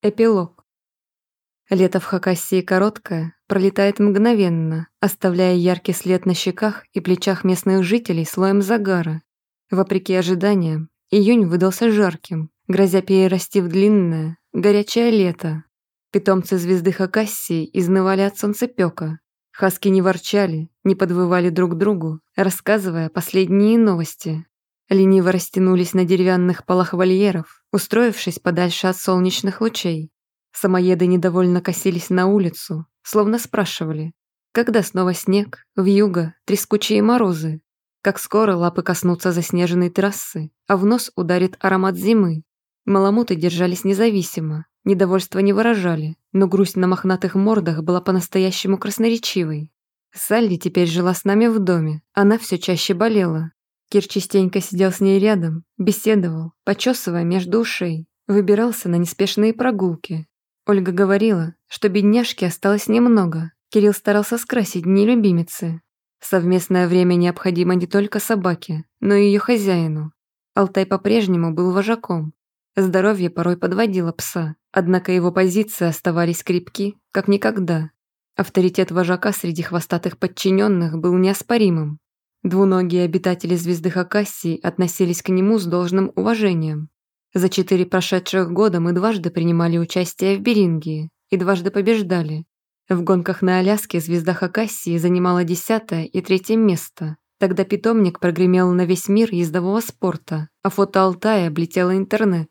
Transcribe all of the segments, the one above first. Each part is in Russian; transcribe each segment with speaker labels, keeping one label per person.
Speaker 1: Эпилог. Лето в Хакасии короткое, пролетает мгновенно, оставляя яркий след на щеках и плечах местных жителей слоем загара. Вопреки ожиданиям, июнь выдался жарким, грозя перерасти в длинное, горячее лето. Питомцы звезды Хакасии изнывали от солнцепёка. Хаски не ворчали, не подвывали друг другу, рассказывая последние новости лениво растянулись на деревянных полах вольеров, устроившись подальше от солнечных лучей. Самоеды недовольно косились на улицу, словно спрашивали, когда снова снег, вьюга, трескучие морозы, как скоро лапы коснутся заснеженной трассы, а в нос ударит аромат зимы. Маламуты держались независимо, недовольство не выражали, но грусть на мохнатых мордах была по-настоящему красноречивой. Салли теперь жила с нами в доме, она все чаще болела, Кир частенько сидел с ней рядом, беседовал, почесывая между ушей, выбирался на неспешные прогулки. Ольга говорила, что бедняжки осталось немного. Кирилл старался скрасить дни любимицы. Совместное время необходимо не только собаке, но и ее хозяину. Алтай по-прежнему был вожаком. Здоровье порой подводило пса, однако его позиции оставались крепки, как никогда. Авторитет вожака среди хвостатых подчиненных был неоспоримым. Двуногие обитатели звезды Хакасии относились к нему с должным уважением. За четыре прошедших года мы дважды принимали участие в Берингии и дважды побеждали. В гонках на Аляске звезда Хакасии занимала десятое и третье место. Тогда питомник прогремел на весь мир ездового спорта, а фото Алтая облетело интернет.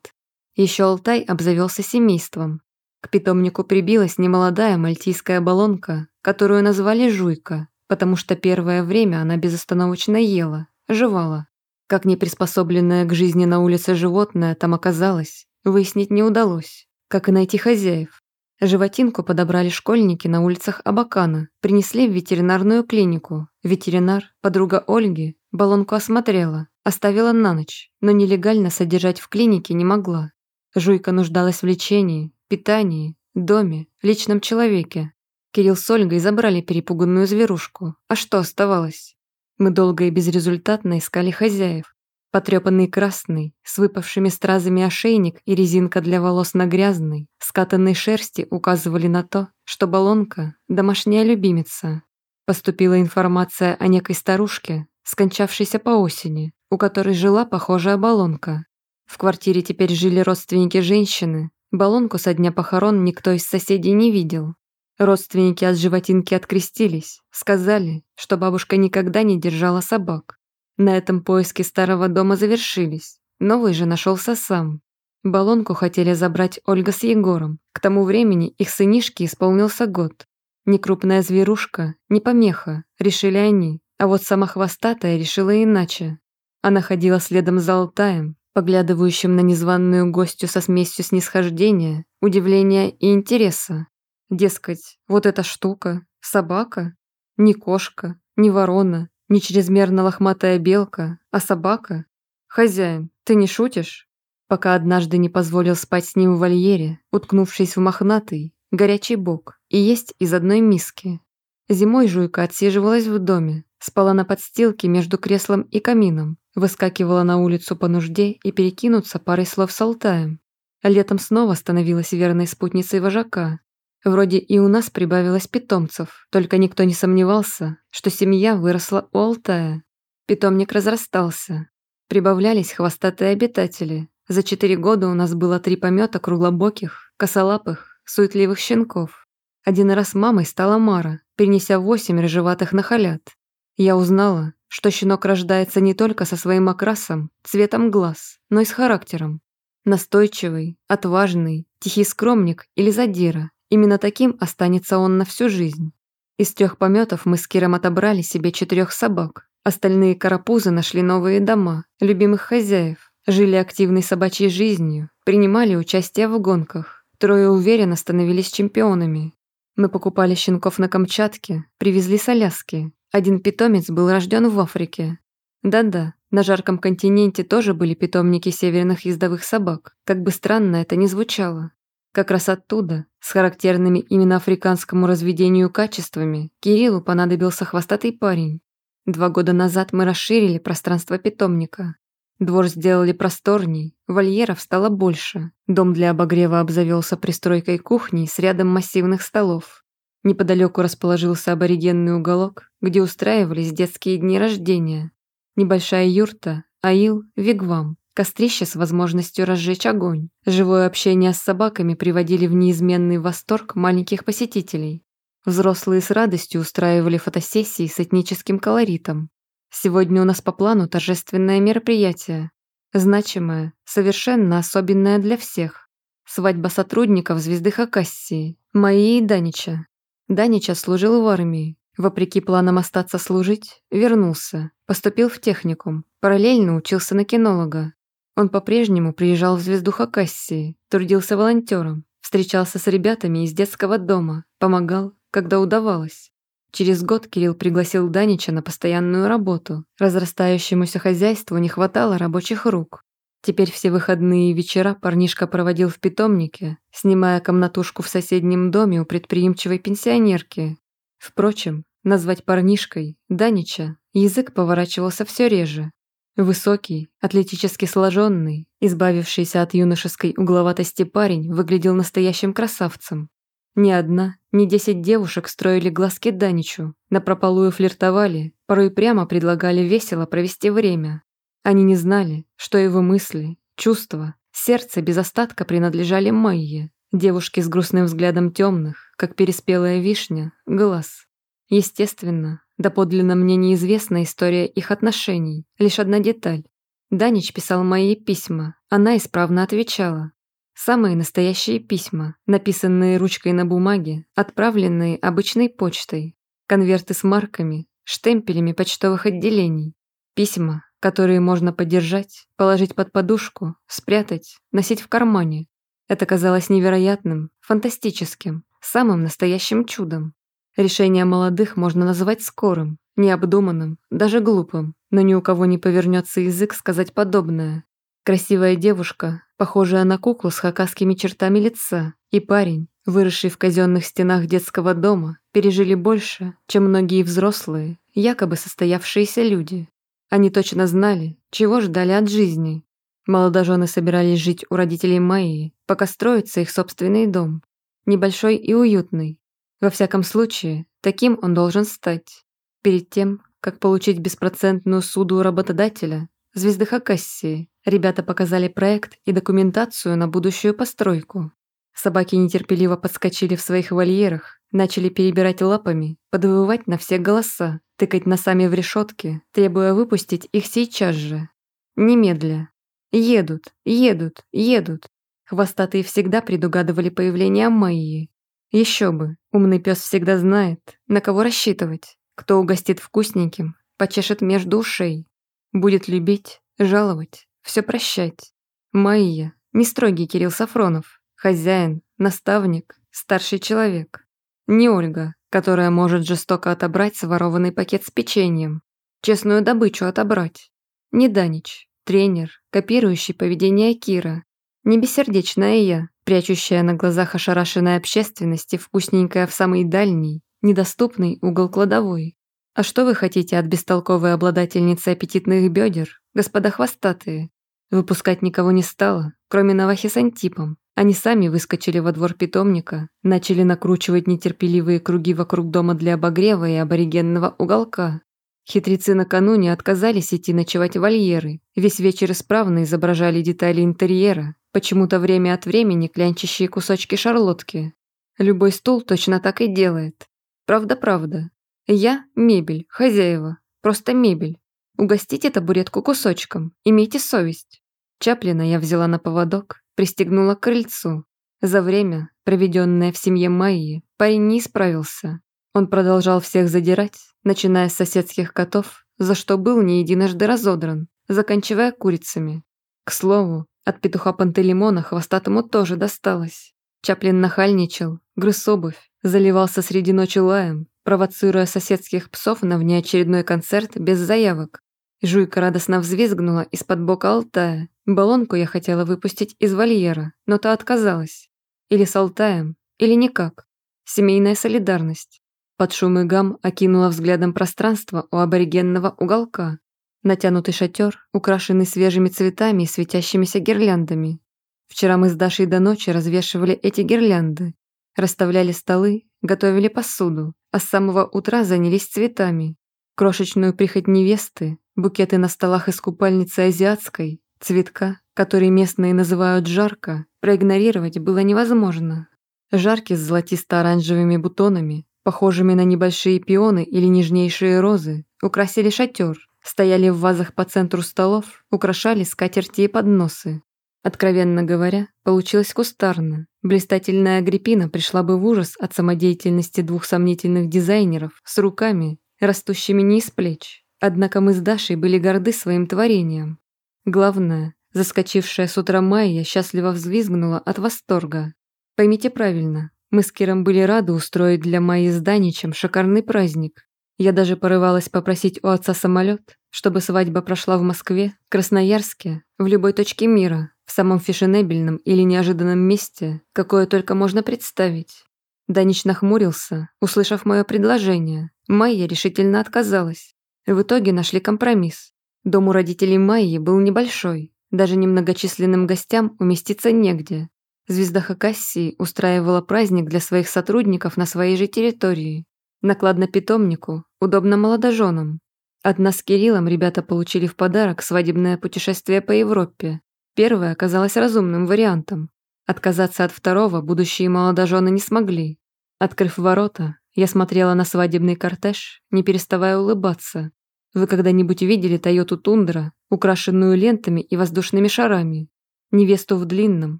Speaker 1: Еще Алтай обзавелся семейством. К питомнику прибилась немолодая мальтийская баллонка, которую назвали Жуйка, потому что первое время она безостановочно ела, жевала. Как неприспособленное к жизни на улице животное там оказалось, выяснить не удалось, как и найти хозяев. Животинку подобрали школьники на улицах Абакана, принесли в ветеринарную клинику. Ветеринар, подруга Ольги, баллонку осмотрела, оставила на ночь, но нелегально содержать в клинике не могла. Жуйка нуждалась в лечении, питании, доме, личном человеке, Кирилл с Ольгой забрали перепуганную зверушку. А что оставалось? Мы долго и безрезультатно искали хозяев. Потрепанный красный, с выпавшими стразами ошейник и резинка для волос на грязной, скатанной шерсти указывали на то, что баллонка – домашняя любимица. Поступила информация о некой старушке, скончавшейся по осени, у которой жила похожая баллонка. В квартире теперь жили родственники женщины, баллонку со дня похорон никто из соседей не видел, Родственники от животинки открестились, сказали, что бабушка никогда не держала собак. На этом поиски старого дома завершились, новый же нашелся сам. Балонку хотели забрать Ольга с Егором, к тому времени их сынишке исполнился год. Некрупная зверушка, не помеха, решили они, а вот сама хвостатая решила иначе. Она ходила следом за Алтаем, поглядывающим на незваную гостью со смесью снисхождения, удивления и интереса. Дескать, вот эта штука, собака, не кошка, не ворона, не чрезмерно лохматая белка, а собака. Хозяин, ты не шутишь? Пока однажды не позволил спать с ним в вольере, уткнувшись в мохнатый, горячий бок, и есть из одной миски. Зимой Жуйка отсиживалась в доме, спала на подстилке между креслом и камином, выскакивала на улицу по нужде и перекинуться парой слов с Алтаем. Летом снова становилась верной спутницей вожака, Вроде и у нас прибавилось питомцев, только никто не сомневался, что семья выросла у Алтая. Питомник разрастался. Прибавлялись хвостатые обитатели. За четыре года у нас было три помета круглобоких, косолапых, суетливых щенков. Один раз мамой стала Мара, принеся восемь рыжеватых нахалят. Я узнала, что щенок рождается не только со своим окрасом, цветом глаз, но и с характером. Настойчивый, отважный, тихий скромник или задира, Именно таким останется он на всю жизнь. Из трех пометов мы с Киром отобрали себе четырех собак. Остальные карапузы нашли новые дома, любимых хозяев, жили активной собачьей жизнью, принимали участие в гонках. Трое уверенно становились чемпионами. Мы покупали щенков на Камчатке, привезли с Аляски. Один питомец был рожден в Африке. Да-да, на жарком континенте тоже были питомники северных ездовых собак, как бы странно это ни звучало. Как раз оттуда, с характерными именно африканскому разведению качествами, Кириллу понадобился хвостатый парень. Два года назад мы расширили пространство питомника. Двор сделали просторней, вольеров стало больше. Дом для обогрева обзавелся пристройкой кухни с рядом массивных столов. Неподалеку расположился аборигенный уголок, где устраивались детские дни рождения. Небольшая юрта, аил, вигвам, кострище с возможностью разжечь огонь. Живое общение с собаками приводили в неизменный восторг маленьких посетителей. Взрослые с радостью устраивали фотосессии с этническим колоритом. Сегодня у нас по плану торжественное мероприятие. Значимое, совершенно особенное для всех. Свадьба сотрудников звезды Хакассии, моей и Данича. Данича служил в армии. Вопреки планам остаться служить, вернулся. Поступил в техникум. Параллельно учился на кинолога. Он по-прежнему приезжал в звезду Хакассии, трудился волонтером, встречался с ребятами из детского дома, помогал, когда удавалось. Через год Кирилл пригласил Данича на постоянную работу. Разрастающемуся хозяйству не хватало рабочих рук. Теперь все выходные вечера парнишка проводил в питомнике, снимая комнатушку в соседнем доме у предприимчивой пенсионерки. Впрочем, назвать парнишкой Данича язык поворачивался все реже. Высокий, атлетически сложенный, избавившийся от юношеской угловатости парень выглядел настоящим красавцем. Ни одна, ни десять девушек строили глазки Даничу, напропалую флиртовали, порой прямо предлагали весело провести время. Они не знали, что его мысли, чувства, сердце без остатка принадлежали Майе, девушке с грустным взглядом темных, как переспелая вишня, глаз. Естественно, Доподлинно мне неизвестна история их отношений, лишь одна деталь. Данич писал мои письма, она исправно отвечала. Самые настоящие письма, написанные ручкой на бумаге, отправленные обычной почтой, конверты с марками, штемпелями почтовых отделений, письма, которые можно подержать, положить под подушку, спрятать, носить в кармане. Это казалось невероятным, фантастическим, самым настоящим чудом. Решение молодых можно назвать скорым, необдуманным, даже глупым, но ни у кого не повернется язык сказать подобное. Красивая девушка, похожая на куклу с хакасскими чертами лица, и парень, выросший в казенных стенах детского дома, пережили больше, чем многие взрослые, якобы состоявшиеся люди. Они точно знали, чего ждали от жизни. Молодожены собирались жить у родителей Майи, пока строится их собственный дом. Небольшой и уютный, во всяком случае, таким он должен стать. Перед тем, как получить беспроцентную суду у работодателя, звезды Хакассии, ребята показали проект и документацию на будущую постройку. Собаки нетерпеливо подскочили в своих вольерах, начали перебирать лапами, подвывать на все голоса, тыкать носами в решетки, требуя выпустить их сейчас же. Немедля. Едут, едут, едут. Хвостатые всегда предугадывали появление Майи, еще бы, умный пес всегда знает, на кого рассчитывать, кто угостит вкусненьким, почешет между ушей, будет любить, жаловать, все прощать. Майя, не строгий Кирилл Сафронов, хозяин, наставник, старший человек. Не Ольга, которая может жестоко отобрать сворованный пакет с печеньем, честную добычу отобрать. Не Данич, тренер, копирующий поведение Кира, не бессердечная я, прячущая на глазах ошарашенной общественности вкусненькая в самый дальний, недоступный угол кладовой. А что вы хотите от бестолковой обладательницы аппетитных бедер, господа хвостатые? Выпускать никого не стало, кроме Навахи с Антипом. Они сами выскочили во двор питомника, начали накручивать нетерпеливые круги вокруг дома для обогрева и аборигенного уголка. Хитрецы накануне отказались идти ночевать в вольеры, весь вечер исправно изображали детали интерьера, почему-то время от времени клянчащие кусочки шарлотки. Любой стул точно так и делает. Правда-правда. Я – мебель, хозяева, просто мебель. Угостите табуретку кусочком, имейте совесть. Чаплина я взяла на поводок, пристегнула к крыльцу. За время, проведенное в семье Майи, парень не исправился. Он продолжал всех задирать, начиная с соседских котов, за что был не единожды разодран, заканчивая курицами. К слову, от петуха Пантелеймона хвостатому тоже досталось. Чаплин нахальничал, грыз обувь, заливался среди ночи лаем, провоцируя соседских псов на внеочередной концерт без заявок. Жуйка радостно взвизгнула из-под бока Алтая. Баллонку я хотела выпустить из вольера, но та отказалась. Или с Алтаем, или никак. Семейная солидарность. Под шум и гам окинула взглядом пространство у аборигенного уголка. Натянутый шатер, украшенный свежими цветами и светящимися гирляндами. Вчера мы с Дашей до ночи развешивали эти гирлянды, расставляли столы, готовили посуду, а с самого утра занялись цветами. Крошечную прихоть невесты, букеты на столах из купальницы азиатской, цветка, который местные называют жарко, проигнорировать было невозможно. Жарки с золотисто-оранжевыми бутонами, похожими на небольшие пионы или нежнейшие розы, украсили шатер, стояли в вазах по центру столов, украшали скатерти и подносы. Откровенно говоря, получилось кустарно. Блистательная Агриппина пришла бы в ужас от самодеятельности двух сомнительных дизайнеров с руками, растущими не из плеч. Однако мы с Дашей были горды своим творением. Главное, заскочившая с утра Майя счастливо взвизгнула от восторга. Поймите правильно, мы с Киром были рады устроить для Майи с Даничем шикарный праздник, я даже порывалась попросить у отца самолет, чтобы свадьба прошла в Москве, Красноярске, в любой точке мира, в самом фешенебельном или неожиданном месте, какое только можно представить. Данич нахмурился, услышав мое предложение. Майя решительно отказалась. В итоге нашли компромисс. Дом у родителей Майи был небольшой. Даже немногочисленным гостям уместиться негде. Звезда Хакассии устраивала праздник для своих сотрудников на своей же территории. Накладно-питомнику, удобно молодоженам. Одна с Кириллом ребята получили в подарок свадебное путешествие по Европе. Первое оказалось разумным вариантом. Отказаться от второго будущие молодожены не смогли. Открыв ворота, я смотрела на свадебный кортеж, не переставая улыбаться. Вы когда-нибудь видели Тойоту Тундра, украшенную лентами и воздушными шарами? Невесту в длинном,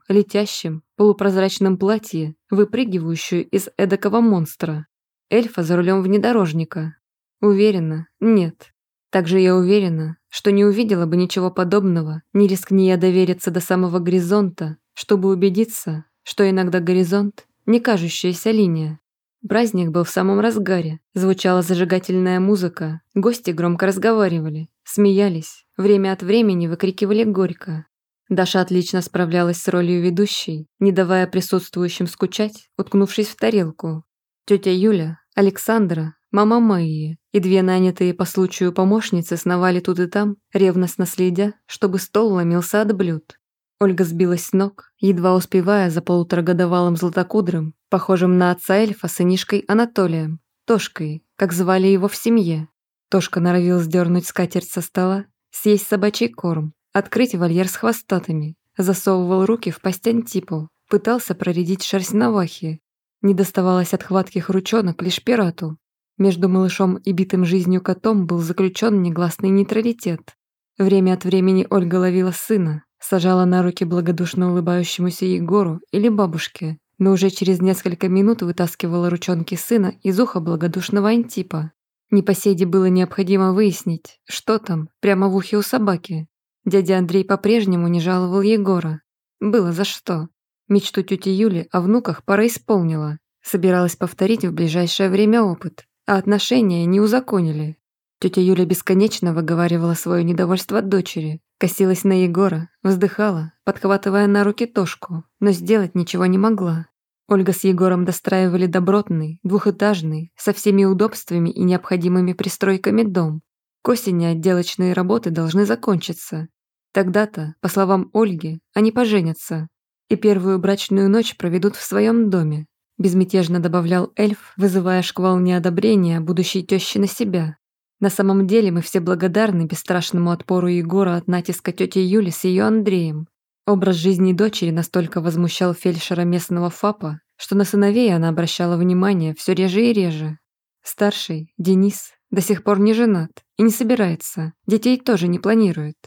Speaker 1: летящем, полупрозрачном платье, выпрыгивающую из эдакого монстра эльфа за рулем внедорожника. Уверена, нет. Также я уверена, что не увидела бы ничего подобного, не рискни я довериться до самого горизонта, чтобы убедиться, что иногда горизонт – не кажущаяся линия. Праздник был в самом разгаре, звучала зажигательная музыка, гости громко разговаривали, смеялись, время от времени выкрикивали горько. Даша отлично справлялась с ролью ведущей, не давая присутствующим скучать, уткнувшись в тарелку. Тетя Юля, Александра, мама Майи и две нанятые по случаю помощницы сновали тут и там, ревностно следя, чтобы стол ломился от блюд. Ольга сбилась с ног, едва успевая за полуторагодовалым златокудрым, похожим на отца эльфа сынишкой Анатолием, Тошкой, как звали его в семье. Тошка норовил сдернуть скатерть со стола, съесть собачий корм, открыть вольер с хвостатами, засовывал руки в пасть Антипу, пытался проредить шерсть Навахи, не доставалось от хватких ручонок лишь пирату. Между малышом и битым жизнью котом был заключен негласный нейтралитет. Время от времени Ольга ловила сына, сажала на руки благодушно улыбающемуся Егору или бабушке, но уже через несколько минут вытаскивала ручонки сына из уха благодушного Антипа. Непоседе было необходимо выяснить, что там, прямо в ухе у собаки. Дядя Андрей по-прежнему не жаловал Егора. Было за что. Мечту тети Юли о внуках пора исполнила. Собиралась повторить в ближайшее время опыт, а отношения не узаконили. Тетя Юля бесконечно выговаривала свое недовольство дочери, косилась на Егора, вздыхала, подхватывая на руки Тошку, но сделать ничего не могла. Ольга с Егором достраивали добротный, двухэтажный, со всеми удобствами и необходимыми пристройками дом. К осени отделочные работы должны закончиться. Тогда-то, по словам Ольги, они поженятся, и первую брачную ночь проведут в своем доме», безмятежно добавлял эльф, вызывая шквал неодобрения будущей тещи на себя. «На самом деле мы все благодарны бесстрашному отпору Егора от натиска тети Юли с ее Андреем. Образ жизни дочери настолько возмущал фельдшера местного ФАПа, что на сыновей она обращала внимание все реже и реже. Старший, Денис, до сих пор не женат и не собирается, детей тоже не планирует.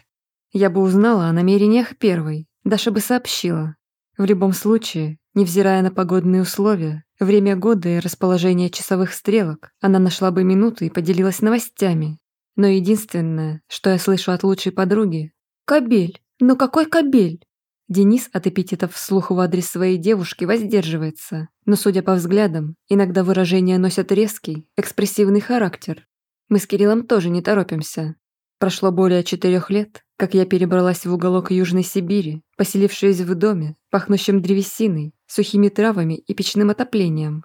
Speaker 1: Я бы узнала о намерениях первой, Даша бы сообщила, в любом случае, невзирая на погодные условия, время года и расположение часовых стрелок, она нашла бы минуту и поделилась новостями. Но единственное, что я слышу от лучшей подруги — «Кобель! Ну какой кобель?» Денис от эпитетов вслух в адрес своей девушки воздерживается, но, судя по взглядам, иногда выражения носят резкий, экспрессивный характер. Мы с Кириллом тоже не торопимся. Прошло более четырех лет, как я перебралась в уголок Южной Сибири, поселившись в доме, пахнущем древесиной, сухими травами и печным отоплением.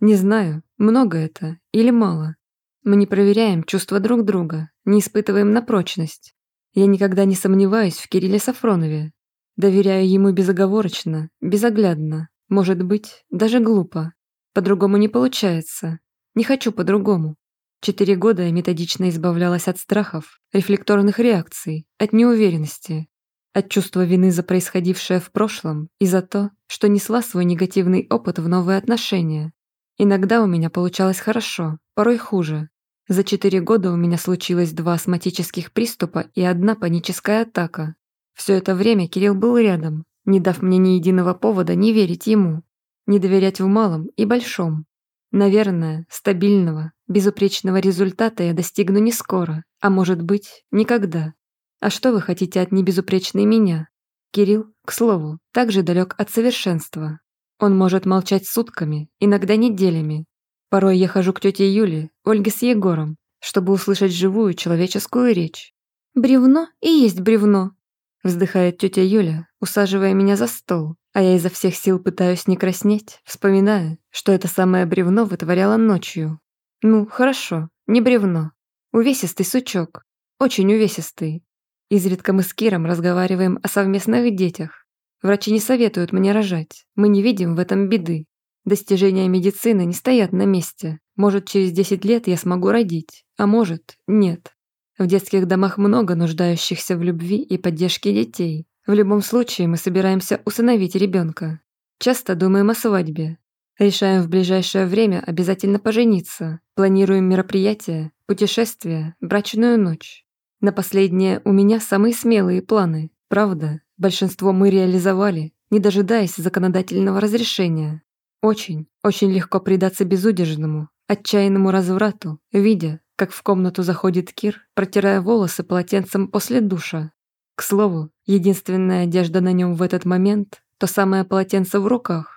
Speaker 1: Не знаю, много это или мало. Мы не проверяем чувства друг друга, не испытываем на прочность. Я никогда не сомневаюсь в Кирилле Сафронове. Доверяю ему безоговорочно, безоглядно, может быть, даже глупо. По-другому не получается. Не хочу по-другому. Четыре года я методично избавлялась от страхов, рефлекторных реакций, от неуверенности, от чувства вины за происходившее в прошлом и за то, что несла свой негативный опыт в новые отношения. Иногда у меня получалось хорошо, порой хуже. За четыре года у меня случилось два астматических приступа и одна паническая атака. Все это время Кирилл был рядом, не дав мне ни единого повода не верить ему, не доверять в малом и большом. Наверное, стабильного, Безупречного результата я достигну не скоро, а может быть, никогда. А что вы хотите от небезупречной меня? Кирилл, к слову, также далек от совершенства. Он может молчать сутками, иногда неделями. Порой я хожу к тете Юле, Ольге с Егором, чтобы услышать живую человеческую речь. «Бревно и есть бревно», – вздыхает тетя Юля, усаживая меня за стол, а я изо всех сил пытаюсь не краснеть, вспоминая, что это самое бревно вытворяло ночью. Ну, хорошо, не бревно. Увесистый сучок. Очень увесистый. Изредка мы с Киром разговариваем о совместных детях. Врачи не советуют мне рожать. Мы не видим в этом беды. Достижения медицины не стоят на месте. Может, через 10 лет я смогу родить, а может, нет. В детских домах много нуждающихся в любви и поддержке детей. В любом случае мы собираемся усыновить ребенка. Часто думаем о свадьбе. Решаем в ближайшее время обязательно пожениться. Планируем мероприятие, путешествие, брачную ночь. На последнее у меня самые смелые планы. Правда, большинство мы реализовали, не дожидаясь законодательного разрешения. Очень, очень легко предаться безудержному, отчаянному разврату, видя, как в комнату заходит Кир, протирая волосы полотенцем после душа. К слову, единственная одежда на нем в этот момент – то самое полотенце в руках,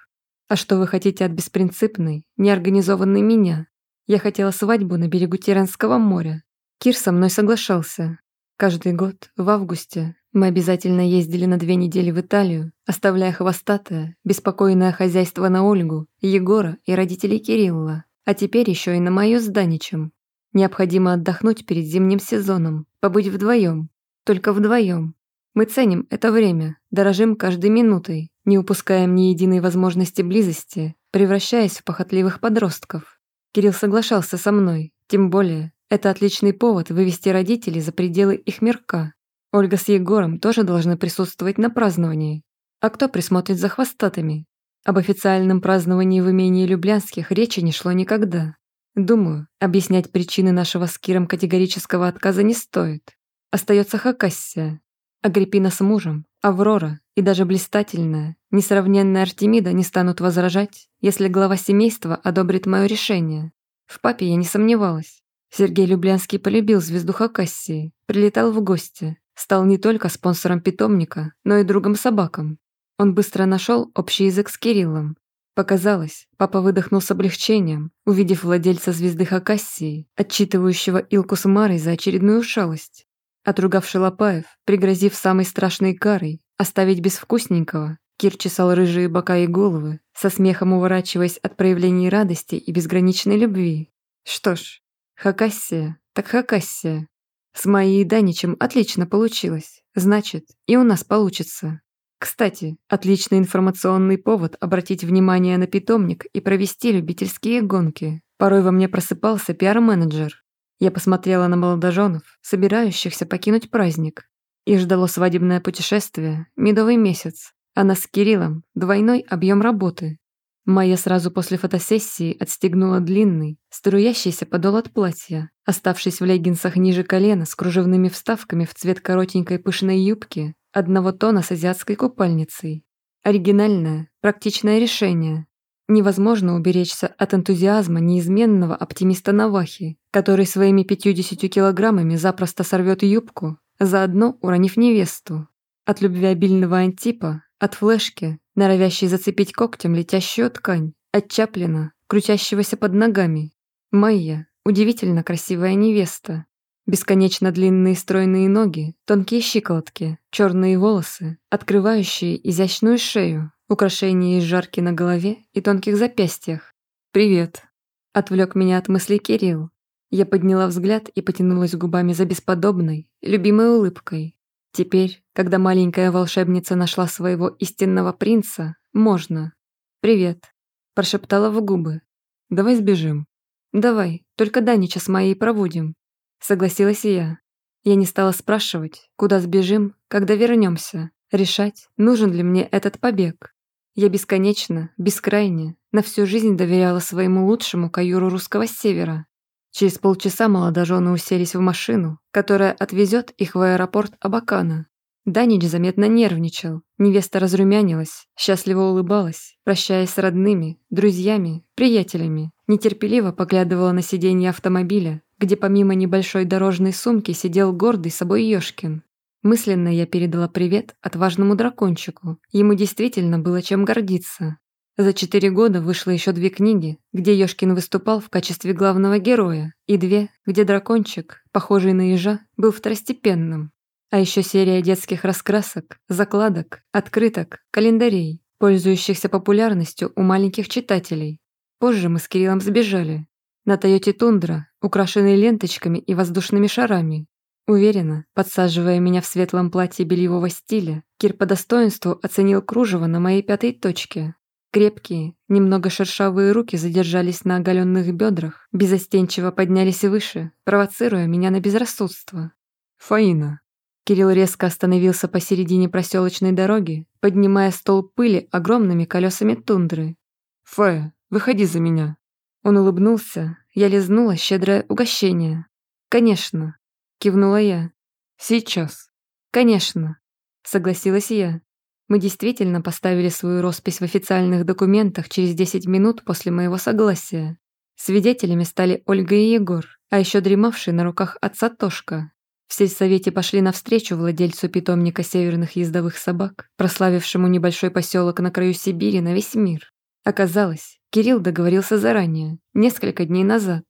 Speaker 1: а что вы хотите от беспринципной, неорганизованной меня? Я хотела свадьбу на берегу Тиранского моря. Кир со мной соглашался. Каждый год, в августе, мы обязательно ездили на две недели в Италию, оставляя хвостатое, беспокойное хозяйство на Ольгу, Егора и родителей Кирилла, а теперь еще и на мою с Даничем. Необходимо отдохнуть перед зимним сезоном, побыть вдвоем, только вдвоем, мы ценим это время, дорожим каждой минутой, не упускаем ни единой возможности близости, превращаясь в похотливых подростков. Кирилл соглашался со мной, тем более, это отличный повод вывести родителей за пределы их мирка. Ольга с Егором тоже должны присутствовать на праздновании. А кто присмотрит за хвостатыми? Об официальном праздновании в имении Люблянских речи не шло никогда. Думаю, объяснять причины нашего с Киром категорического отказа не стоит. Остается Хакассия, Агриппина с мужем, Аврора и даже блистательная, несравненная Артемида не станут возражать, если глава семейства одобрит мое решение. В папе я не сомневалась. Сергей Люблянский полюбил звезду Хакассии, прилетал в гости, стал не только спонсором питомника, но и другом собакам. Он быстро нашел общий язык с Кириллом. Показалось, папа выдохнул с облегчением, увидев владельца звезды Хакассии, отчитывающего Илку с Марой за очередную шалость. Отругавший Лопаев, пригрозив самой страшной карой, оставить безвкусненького, Кир чесал рыжие бока и головы, со смехом уворачиваясь от проявлений радости и безграничной любви. Что ж, Хакассия, так Хакассия. С моей Даничем отлично получилось, значит, и у нас получится. Кстати, отличный информационный повод обратить внимание на питомник и провести любительские гонки. Порой во мне просыпался пиар-менеджер. Я посмотрела на молодоженов, собирающихся покинуть праздник. Их ждало свадебное путешествие, медовый месяц, а нас с Кириллом двойной объем работы. Майя сразу после фотосессии отстегнула длинный, струящийся подол от платья, оставшись в леггинсах ниже колена с кружевными вставками в цвет коротенькой пышной юбки одного тона с азиатской купальницей. Оригинальное, практичное решение, Невозможно уберечься от энтузиазма неизменного оптимиста Навахи, который своими 50 килограммами запросто сорвет юбку, заодно уронив невесту. От любви обильного антипа, от флешки, норовящей зацепить когтем летящую ткань, от Чаплина, крутящегося под ногами. Майя – удивительно красивая невеста. Бесконечно длинные стройные ноги, тонкие щиколотки, черные волосы, открывающие изящную шею, украшения из жарки на голове и тонких запястьях. «Привет!» — отвлек меня от мыслей Кирилл. Я подняла взгляд и потянулась губами за бесподобной, любимой улыбкой. Теперь, когда маленькая волшебница нашла своего истинного принца, можно. «Привет!» — прошептала в губы. «Давай сбежим». «Давай, только Данича с моей проводим», — согласилась я. Я не стала спрашивать, куда сбежим, когда вернемся, решать, нужен ли мне этот побег. Я бесконечно, бескрайне, на всю жизнь доверяла своему лучшему каюру русского севера. Через полчаса молодожены уселись в машину, которая отвезет их в аэропорт Абакана. Данич заметно нервничал, невеста разрумянилась, счастливо улыбалась, прощаясь с родными, друзьями, приятелями, нетерпеливо поглядывала на сиденье автомобиля, где помимо небольшой дорожной сумки сидел гордый собой Ёшкин. Мысленно я передала привет отважному дракончику. Ему действительно было чем гордиться. За четыре года вышло еще две книги, где Ёшкин выступал в качестве главного героя, и две, где дракончик, похожий на ежа, был второстепенным. А еще серия детских раскрасок, закладок, открыток, календарей, пользующихся популярностью у маленьких читателей. Позже мы с Кириллом сбежали. На Тойоте Тундра, украшенной ленточками и воздушными шарами, Уверенно, подсаживая меня в светлом платье бельевого стиля, Кир по достоинству оценил кружево на моей пятой точке. Крепкие, немного шершавые руки задержались на оголенных бедрах, безостенчиво поднялись выше, провоцируя меня на безрассудство. «Фаина!» Кирилл резко остановился посередине проселочной дороги, поднимая стол пыли огромными колесами тундры. «Фэ, выходи за меня!» Он улыбнулся, я лизнула щедрое угощение. Конечно, Кивнула я. Сейчас. Конечно. Согласилась я. Мы действительно поставили свою роспись в официальных документах через 10 минут после моего согласия. Свидетелями стали Ольга и Егор, а еще дремавший на руках отца Тошка. В сельсовете пошли навстречу владельцу питомника северных ездовых собак, прославившему небольшой поселок на краю Сибири на весь мир. Оказалось, Кирилл договорился заранее, несколько дней назад,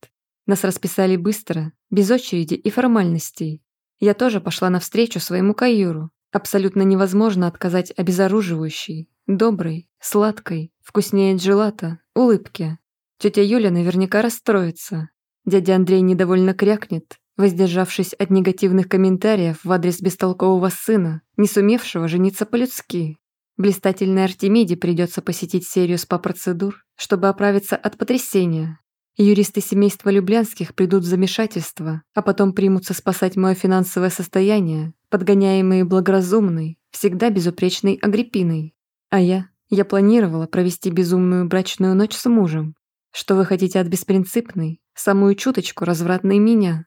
Speaker 1: нас расписали быстро, без очереди и формальностей. Я тоже пошла навстречу своему каюру. Абсолютно невозможно отказать обезоруживающей, доброй, сладкой, вкуснее джелата, улыбке. Тетя Юля наверняка расстроится. Дядя Андрей недовольно крякнет, воздержавшись от негативных комментариев в адрес бестолкового сына, не сумевшего жениться по-людски. Блистательной Артемиде придется посетить серию спа-процедур, чтобы оправиться от потрясения. Юристы семейства Люблянских придут в замешательство, а потом примутся спасать мое финансовое состояние, подгоняемые благоразумной, всегда безупречной Агриппиной. А я? Я планировала провести безумную брачную ночь с мужем. Что вы хотите от беспринципной, самую чуточку развратной меня?